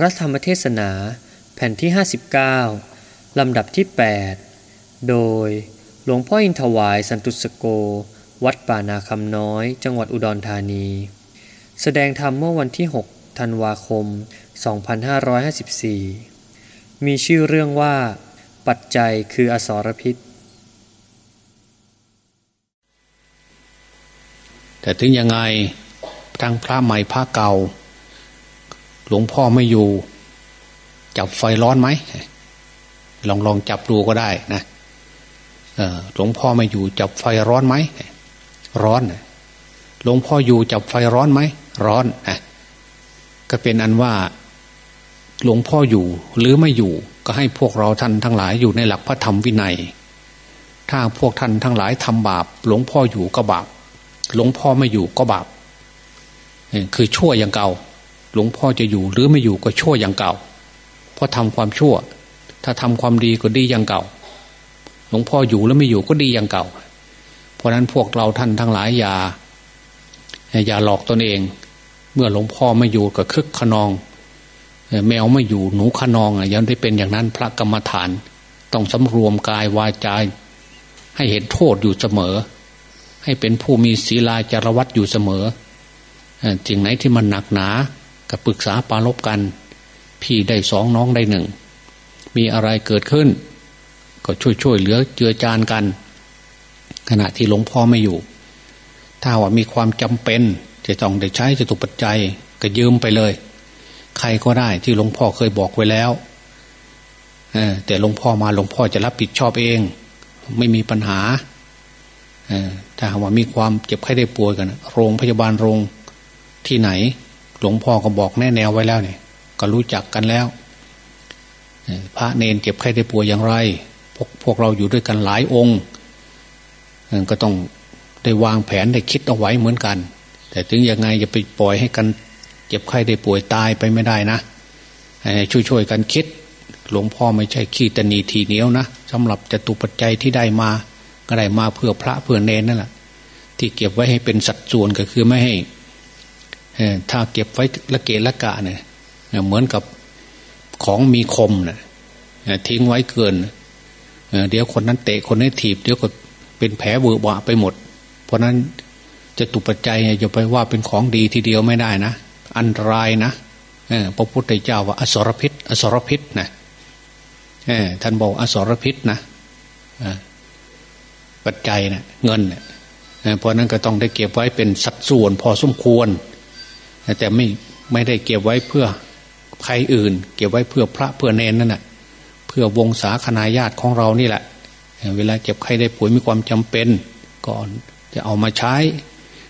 พระธรรมเทศนาแผ่นที่ 59 ลำดับที่ 8 โดยหลวงพ่ออินทวายสันตุสโก วัดป่านาคำน้อย จังหวัดอุดรธานี แสดงธรรมเมื่อวันที่ 6 ธันวาคม 2554 มีชื่อเรื่องว่า ปัจจัยคืออสรพิษ แต่ถึงยังไงทั้งพระใหม่พระเก่า หลวงพ่อไม่อยู่ จับไฟร้อนไหมลองลองจับดูก็ได้นะหลวงพ่อไม่อยู่จับไฟร้อนไหมร้อนหลวงพ่ออยู่จับไฟร้อนไหมร้อนนะก็เป็นอันว่าหลวงพ่ออยู่หรือไม่อยู่ ก็ให้พวกเราท่านทั้งหลายอยู่ในหลักพระธรรมวินัย ถ้าพวกท่านทั้งหลายทำบาป หลวงพ่ออยู่ก็บาป หลวงพ่อไม่อยู่ก็บาปคือชั่วอย่างเก่า ลวงพ่อจะอยู่หรือไม่อยู่ก็ชั่วอย่างเก่า เพราะทำความชั่ว ถ้าทำความดีก็ดีอย่างเก่า หลวงพ่ออยู่แล้วไม่อยู่ก็ดีอย่างเก่า เพราะนั้นพวกเราท่านทั้งหลายอย่าอย่าหลอกตนเอง เมื่อหลวงพ่อไม่อยู่ก็คึกขนอง แมวไม่อยู่หนูขนองอยังได้เป็นอย่างนั้นพระกรรมฐาน ต้องสำรวมกายวาจาให้เห็นโทษอยู่เสมอ ให้เป็นผู้มีศีลาจารวัตอยู่เสมอสิ่งไหนที่มันหนักหนา ก็ปรึกษาปาลบกัน พี่ได้สองน้องได้หนึ่ง มีอะไรเกิดขึ้น ก็ช่วยช่วยเหลือเจือจานกัน ขณะที่หลวงพ่อไม่อยู่ ถ้าว่ามีความจำเป็นจะต้องได้ใช้จะถูกปัจจัยก็ยืมไปเลย ใครก็ได้ที่หลวงพ่อเคยบอกไว้แล้วแต่หลวงพ่อมาหลวงพ่อจะรับผิดชอบเอง ไม่มีปัญหาถ้าว่ามีความเจ็บไข้ได้ป่วยกัน โรงพยาบาลโรงที่ไหน หลวงพ่อก็บอกแน่แนวไว้แล้วเนี่ยก็รู้จักกันแล้วพระเนนเจ็บไข้ได้ป่วยอย่างไร พวกพวกเราอยู่ด้วยกันหลายองค์ก็ต้องได้วางแผนได้คิดเอาไว้เหมือนกัน แต่ถึงยังไงจะไปปล่อยให้กัน เจ็บไข้ได้ป่วยตายไปไม่ได้นะช่วยๆกันคิด หลวงพ่อไม่ใช่ขี้ตนีทีเหนียวนะสำหรับจตุปัจจัยที่ได้มา ก็ได้มาเพื่อพระเพื่อเนนนั่นแหละที่เก็บไว้ให้เป็นสัดส่วนก็คือไม่ให้ ถ้าเก็บไว้ละเกะละกะเนี่ยเหมือนกับของมีคมนะทิ้งไว้เกินเดี๋ยวคนนั้นเตะคนนี้ถีบ เดี๋ยวก็เป็นแผลเวอะวะไปหมด เพราะนั้นจะตุปัจจัยอย่าไปว่าเป็นของดีทีเดียวไม่ได้นะ อันตรายนะพระพุทธเจ้าว่าอสรพิษ อสรพิษนะท่านบอกอสรพิษนะปัจจัยนะเงินเพราะนั้นก็ต้องได้เก็บไว้เป็นสัดส่วนพอสมควร แต่ไม่ไม่ได้เก็บไว้เพื่อใครอื่น เก็บไว้เพื่อพระเพื่อเนนนั่นแหะเพื่อวงศาคณาญาติของเรานี่แหละ เวลาเจ็บใครได้ป่วยมีความจำเป็นก่อนจะเอามาใช้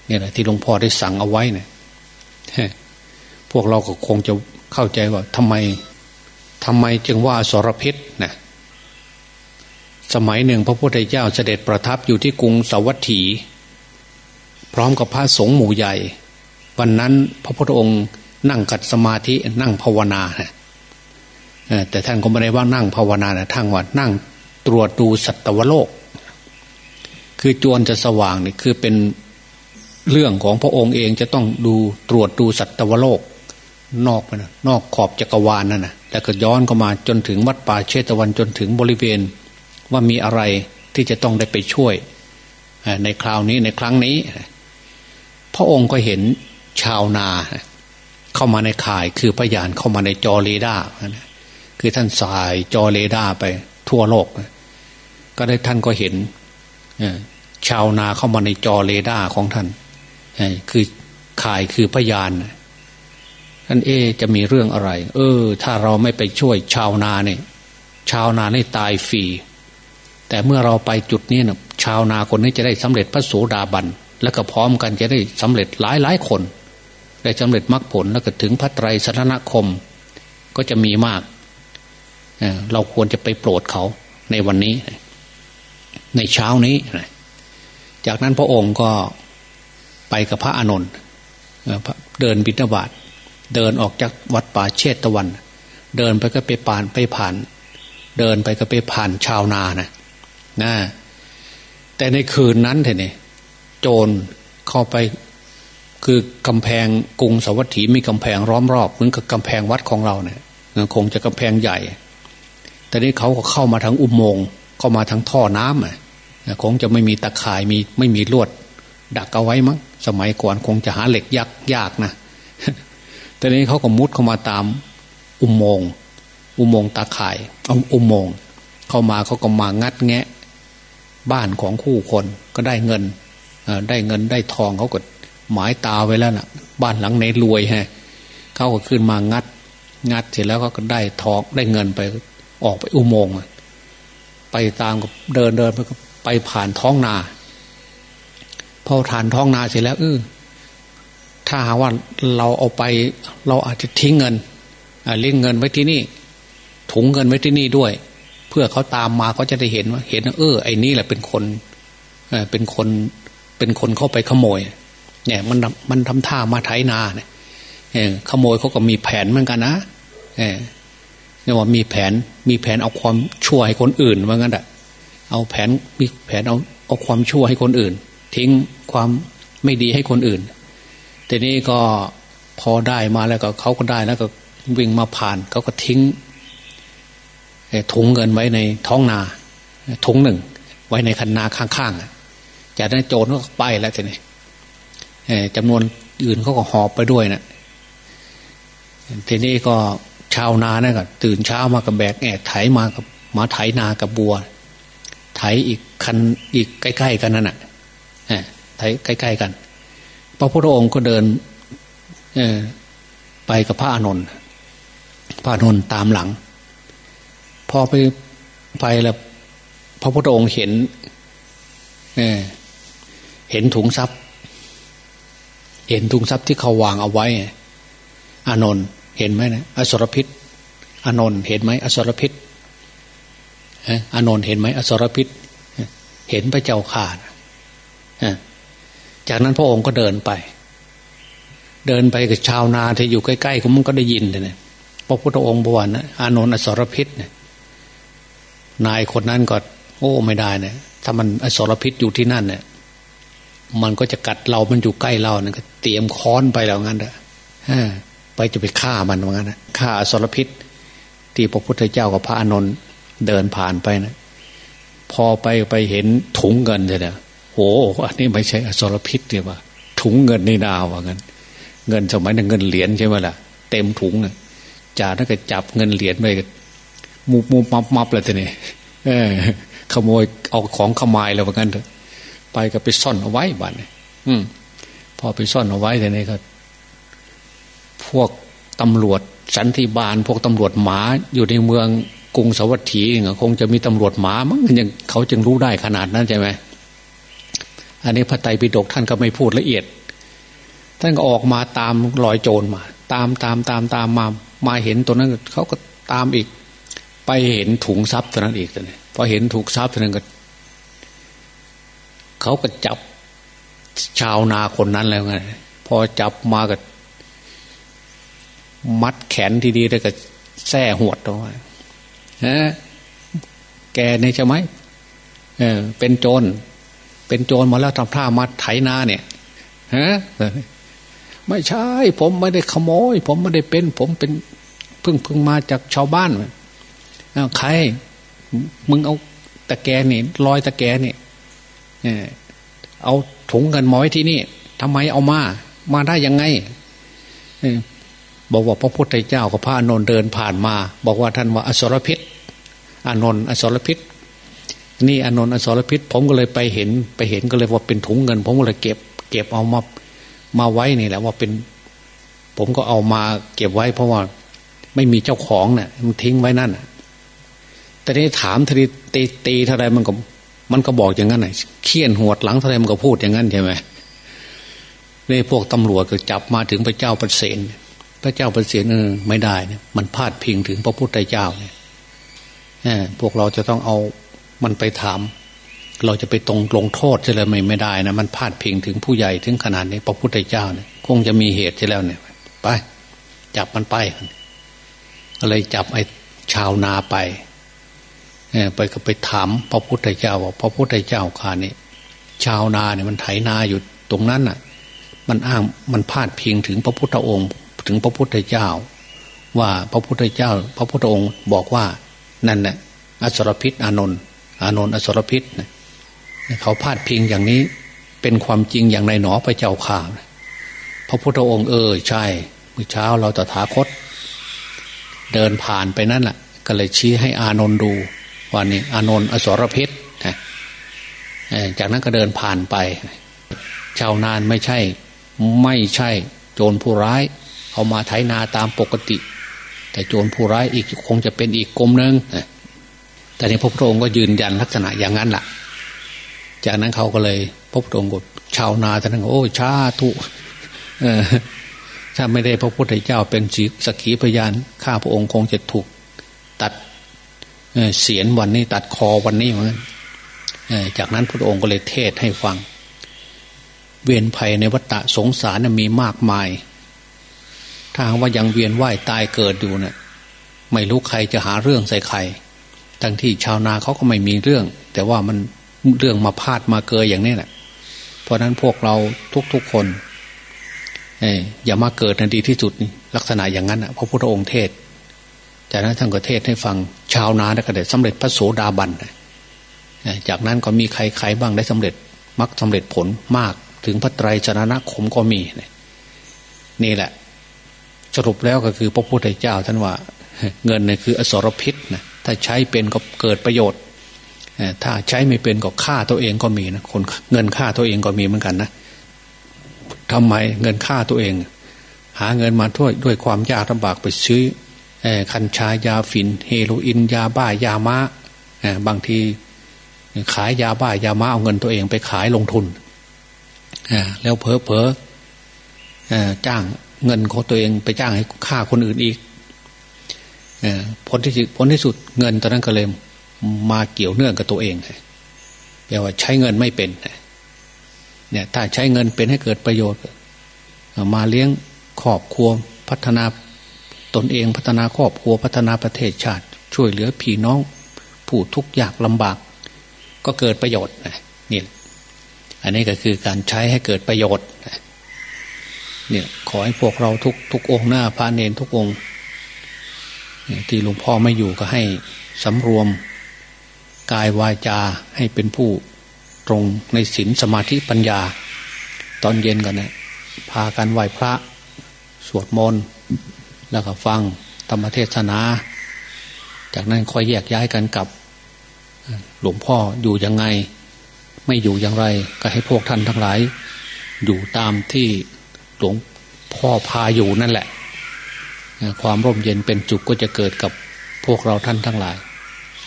เนี่ยแหละที่หลวงพ่อได้สั่งเอาไว้เนี่ยพวกเราก็คงจะเข้าใจว่าทำไมทำไมจึงว่าสรพิษนะสมัยหนึ่งพระพุทธเจ้าเสด็จประทับอยู่ที่กรุงสาวัตถี พร้อมกับพระสงฆ์หมู่ใหญ่ วันนั้นพระพุทธองค์นั่งกัดสมาธินั่งภาวนาแต่ท่านก็ไม่ได้ว่านั่งภาวนานะทั้งวันนั่งตรวจดูสัตวโลก คือจวนจะสว่างนี่คือเป็นเรื่องของพระองค์เองจะต้องดูตรวจดูสัตวโลก นอกไปนะนอกขอบจักรวาลนั่นนะแล้วก็ย้อนเข้ามาจนถึงวัดป่าเชตวันจนถึงบริเวณ ว่ามีอะไรที่จะต้องได้ไปช่วยในคราวนี้ในครั้งนี้ พระองค์ก็เห็น ชาวนาเข้ามาในข่ายคือพยานเข้ามาในจอเรดาร์คือท่านสายจอเรดาร์ไปทั่วโลก ก็ได้ท่านก็เห็นชาวนาเข้ามาในจอเรดาร์ของท่านคือข่ายคือพยานท่านเอจะมีเรื่องอะไร เออ ถ้าเราไม่ไปช่วยชาวนาเนี่ยชาวนาได้ตายฟรีแต่เมื่อเราไปจุดนี้นะชาวนาคนนี้จะได้สำเร็จพระโสดาบัน แล้วก็พร้อมกันจะได้สำเร็จหลายหลายคน ได้สำเร็จมรรคผลแล้วก็ถึงพระไตรสรณคม ก็จะมีมากเราควรจะไปโปรดเขาในวันนี้ ในเช้านี้ จากนั้นพระองค์ก็ไปกับพระอานนท์เดินบิณฑบาตเดินออกจากวัดป่าเชตตะวัน เดินไปก็ไปผ่านไปผ่าน เดินไปก็ไปผ่านชาวนานะนะแต่ในคืนนั้นเถอะนี่โจรเข้าไป คือกำแพงกรุงสวัสดีมีกำแพงล้อมรอบเหมือนกับกำแพงวัดของเราเนี่ยคงจะกำแพงใหญ่ แต่นี้เขาก็เข้ามาทางอุโมงค์เข้ามาทางท่อน้ำอะคงจะไม่มีตะข่ายมีไม่มีลวด ดักเอาไว้มั้งสมัยก่อนคงจะหาเหล็กยากยากนะแต่นี้เขาก็มุดเข้ามาตามอุโมงค์อุโมงค์ตาข่ายเอาอุโมงค์เข้ามาเขาก็มางัดแงะ บ้านของคู่คนก็ได้เงินได้เงินได้ทองเขาก็ หมายตาไว้แล้วนะ่ะ บ้านหลังไหนรวยฮะเขาก็ขึ้นมางัด งัดเสร็จแล้วก็ได้ทองได้เงินไปออกไปอุโมงค์ไปตามกับเดินเดินไปไปผ่านท้องนา พอผ่านท้องนาเสร็จแล้วเออถ้าหาว่าเราเอาไป เราอาจจะทิ้งเงินเลี้ยงเงินไว้ที่นี่ ถุงเงินไว้ที่นี่ด้วย เพื่อเขาตามมาก็จะได้เห็นว่า เห็นเออไอ้นี่แหละเป็นคนเป็นคนเป็นคนเข้าไปขโมย เนี่ยมันมันทำท่ามาไถนาเนี่ยขโมยเขาก็มีแผนเหมือนกันนะเนี่ยว่ามีแผนมีแผนเอาความชั่วให้คนอื่นว่างั้นอะเอาแผนมีแผนเอาเอาความชั่วให้คนอื่น ทิ้งความไม่ดีให้คนอื่นทีนี้ก็พอได้มาแล้วก็เขาก็ได้แล้วก็วิ่งมาผ่านเขาก็ทิ้งถุงเงินไว้ในท้องนาถุงหนึ่ง ไว้ในคันนาข้างๆจากนั้นโจรก็ไปแล้วทีนี้ จำนวนอื่นเขาก็หอบไปด้วยนะทีนี้ก็ชาวนาเนี่ยก็ตื่นเช้ามากับแบกแอบไถมากับมาไถนากับบัว ไถอีกคันอีกใกล้ๆกันนั่นแหะไถใกล้ๆกัน พระพุทธองค์ก็เดินไปกับพระอานนท์พระอานนท์ตามหลัง พอไปไปแล้ว พระพุทธองค์เห็นเเห็นถุงทรัพย์ เห็นถุงทรัพย์ที่เขาวางเอาไว้อานนท์เห็นไหมนะอสรพิษอานนท์เห็นไหมอสรพิษอานนท์เห็นไหมอสรพิษเห็นพระเจ้าข่าจากนั้นพระองค์ก็เดินไป เดินไปกับชาวนาที่อยู่ใกล้ๆก็มันก็ได้ยินเลยนี่ยพระพุทธองค์บวรนะอานนท์อสรพิษเนี่ยนายคนนั้นก็ โอ้ไม่ได้เนี่ยถ้ามันอสรพิษอยู่ที่นั่นเนี่ย มันก็จะกัดเรามันอยู่ใกล้เราเนี่ยก็เตรียมค้อนไปแล้วงั้นเด้อไปจะไปฆ่ามันว่างั้นนะฆ่าอสรพิษ ที่พระพุทธเจ้ากับพระอานนท์เดินผ่านไปนะพอไปไปเห็นถุงเงินเลยนะโอ้อันนี้ไม่ใช่อสรพิษเนี่ยว่าถุงเงินในดาวว่างั้น เงินสมัยนั้นเงินเหรียญใช่ไหมล่ะเต็มถุงนะจ่าถ้าเกิดจับเงินเหรียญไปมุบมุบมับมับเลยทีนี้ขโมยเอาของขมายแล้วว่างั้นเถอะ ไปก็ไปซ่อนเอาไว้บ้านเนี่ยอืมพอไปซ่อนเอาไว้แต่นี้ก็พวกตำรวจสันติบาล พวกตำรวจหมาอยู่ในเมืองกรุงสวัสดีคงจะมีตำรวจหมามั้งยังเขาจึงรู้ได้ขนาดนั้นใช่ไหมอันนี้พระไตรปิฎกท่านก็ไม่พูดละเอียด ท่านก็ออกมาตามรอยโจรมา ตามตามตามตามมามาเห็นตัวนั้นเขาก็ตามอีก ไปเห็นถุงทรัพย์ตัวนั้นอีกตัวนี้พอเห็นถุงทรัพย์ตัวนั้นก็ เขาก็จับชาวนาคนนั้นแล้วไงพอจับมาก็มัดแขนทีดีแล้วก็แส้หวดตรงนั้นฮะแกนี่ใช่ไหมเออ เป็นโจร เป็นโจรมาแล้วทำท่ามาไถนาเนี่ยฮะไม่ใช่ ผมไม่ได้ขโมย ผมไม่ได้เป็น ผมเป็นเพิ่งเพิ่งมาจากชาวบ้านใคร มึงเอาตะแกนี่ลอยตะแกนี่ เอาถุงเงินมอยที่นี่ทำไมเอามา มาได้ยังไงบอกว่าพระพุทธเจ้ากับพระอานนท์เดินผ่านมา บอกว่าท่านว่าอสรพิษอานนท์อสรพิษ นี่อานนท์อสรพิษ ผมก็เลยไปเห็นไปเห็นก็เลยว่าเป็นถุงเงิน ผมก็เลยเก็บ เก็บเอามามาไว้นี่แหละว่าเป็น ผมก็เอามาเก็บไว้ เพราะว่าไม่มีเจ้าของเนะ่ยมันทิ้งไว้นั่นแต่นี่ถามทีตีตีเท่าไรมันก็ มันก็บอกอย่างนั้นไงเคี่ยนหัวหลังเท่าไรมันก็พูดอย่างนั้นใช่ไหมนี่พวกตำรวจก็จับมาถึงพระเจ้าประเสนพระเจ้าประเสนเออไม่ได้เนี่ยมันพาดพิงถึงพระพุทธเจ้าเนี่ยพวกเราจะต้องเอามันไปถาม เราจะไปตรงลงโทษจะเลยไม่ไม่ได้นะมันพาดพิงถึงผู้ใหญ่ถึงขนาดนี้พระพุทธเจ้าเนี่ยคงจะมีเหตุใช่แล้วเนี่ย ไป จับมันไปก็เลยจับไอ้ชาวนาไป ไปก็ไปถามพระพุทธเจ้าว่าพระพุทธเจ้าข้านี่ชาวนาเนี่ยมันไถนาอยู่ตรงนั้นน่ะมมันอ้างมันพาดพิงถึงพระพุทธองค์ ถึงพระพุทธเจ้า ว่าพระพุทธเจ้า พระพุทธองค์บอกว่านั่นแหละอสรพิษอานนท์อานนท์อสรพิษนะเขาพาดพิงอย่างนี้เป็นความจริงอย่างในหนอพระเจ้าข่าพระพุทธองค์เออใช่เมื่อเช้าเราตถาคต เดินผ่านไปนั่นแหละก็เลยชี้ให้อานนท์ดู ว่านี่อานนท์อสรพิษนะจากนั้นก็เดินผ่านไป ชาวนานไม่ใช่ ไม่ใช่ โจรผู้ร้ายเขามาไถนาตามปกติ แต่โจรผู้ร้ายอีกคงจะเป็นอีกกลมหนึ่งแต่ในพระพุทธองค์ก็ยืนยันลักษณะอย่างนั้นแหละจากนั้นเขาก็เลยพบตรงกับชาวนาท่านนั้นโอ้ชาทุถ้าไม่ได้พระพุทธเจ้าเป็นสกีพยานข้าพระองค์คงจะถูกตัด เสียนวันนี้ตัดคอวันนี้เหมือนจากนั้นพระองค์ก็เลยเทศให้ฟัง เวียนภัยในวัฏสงสารมีมากมาย ถ้าว่ายังเวียนว่ายตายเกิดอยู่เนะี่ยไม่รู้ใครจะหาเรื่องใส่ใครทั้งที่ชาวนาเขาก็ไม่มีเรื่อง แต่ว่ามันเรื่องมาพาดมาเกยอย่างนี้แหละเพราะนั้นพวกเราทุกๆคนอย่ามาเกิดในดีที่สุดลักษณะอย่างนั้นนะพระพุทธองค์เทศ จากนั้นท่านก็เทศให้ฟังชาวนาได้กระเด็ดสำเร็จพระโสดาบันจากนั้นก็มีใครใครบ้างได้สำเร็จมักสำเร็จผลมากถึงพระไตรชนะคมก็มีนี่แหละ สรุปแล้วก็คือพระพุทธเจ้าท่านว่า เงินเนี่ยคืออสรพิษนะถ้าใช้เป็นก็เกิดประโยชน์ถ้าใช้ไม่เป็นก็ฆ่าตัวเองก็มีนะคนเงินฆ่าตัวเองก็มีเหมือนกันนะทำไมเงินฆ่าตัวเอง หาเงินมาถ้วยด้วยความยากลำบากไปซื้อ คัญชายาฝิ่นเฮโรอีนยาบ้ายามะบางทีขายยาบ้ายามาเอาเงินตัวเองไปขายลงทุนแล้วเพอเพอจ้างเงินของตัวเองไปจ้างให้ฆ่าคนอื่นอีกผลที่ผลที่สุดเงินตอนนั้นก็เลยมาเกี่ยวเนื่องกับตัวเองแปลว่าใช้เงินไม่เป็นเนี่ยถ้าใช้เงินเป็นให้เกิดประโยชน์ มาเลี้ยงครอบครัวพัฒนา ตนเองพัฒนาครอบครัวพัฒนาประเทศชาติ ช่วยเหลือพี่น้อง ผู้ทุกข์ยากลำบาก ก็เกิดประโยชน์นี่อันนี้ก็คือการใช้ให้เกิดประโยชน์เนี่ยขอให้พวกเราทุกทุกองหน้าพระเนนทุกองที่หลวงพ่อไม่อยู่ก็ให้สำรวม กายวาจาให้เป็นผู้ตรงในศีลสมาธิปัญญา ตอนเย็นกันนะพากันไหว้พระ สวดมนต์ แล้วก็ฟังธรรมเทศนา จากนั้นค่อยแยกย้ายกันกับ หลวงพ่ออยู่ยังไง ไม่อยู่อย่างไร ก็ให้พวกท่านทั้งหลาย อยู่ตามที่หลวงพ่อพาอยู่นั่นแหละ ความร่มเย็นเป็นจุกก็จะเกิดกับพวกเราท่านทั้งหลาย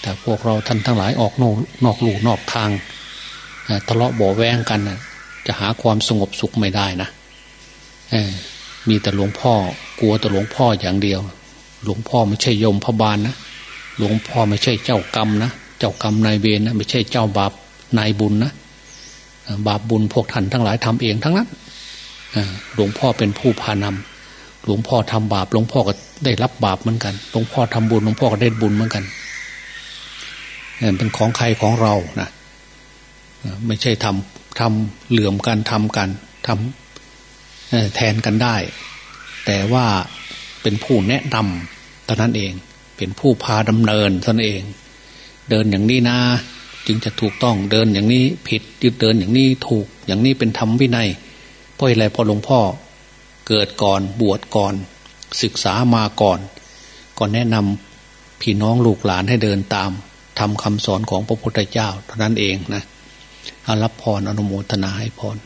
แต่พวกเราท่านทั้งหลายออกนอกนอกลู่นอกทางทะเลาะบ่อแวงกันจะหาความสงบสุขไม่ได้นะมีแต่หลวงพ่อ กลัวแต่หลวงพ่ออย่างเดียว หลวงพ่อไม่ใช่ยมพบาลนะหลวงพ่อไม่ใช่เจ้ากรรมนะเจ้ากรรมนายเวรนะไม่ใช่เจ้าบาปนายบุญนะบาปบุญพวกท่านทั้งหลายทำเองทั้งนั้นหลวงพ่อเป็นผู้พานำหลวงพ่อทำบาป หลวงพ่อก็ได้รับบาปเหมือนกัน หลวงพ่อทำบุญหลวงพ่อก็ได้บุญเหมือนกันเป็นของใครของเรานะไม่ใช่ทำทำเหลื่อมกันทำกันทำแทนกันได้ แต่ว่าเป็นผู้แนะนำตอนนั้นเอง เป็นผู้พาดำเนินตนเอง เดินอย่างนี้นะจึงจะถูกต้องเดินอย่างนี้ผิดยึดเดินอย่างนี้ถูกอย่างนี้เป็นธรรมวินัยเพราะอะไรพอหลวงพ่อเกิดก่อนบวชก่อน ศึกษามาก่อน ก่อนแนะนำพี่น้องลูกหลานให้เดินตามทำคำสอนของพระพุทธเจ้าเท่านั้นเองนะรับพรอนุโมทนาให้พร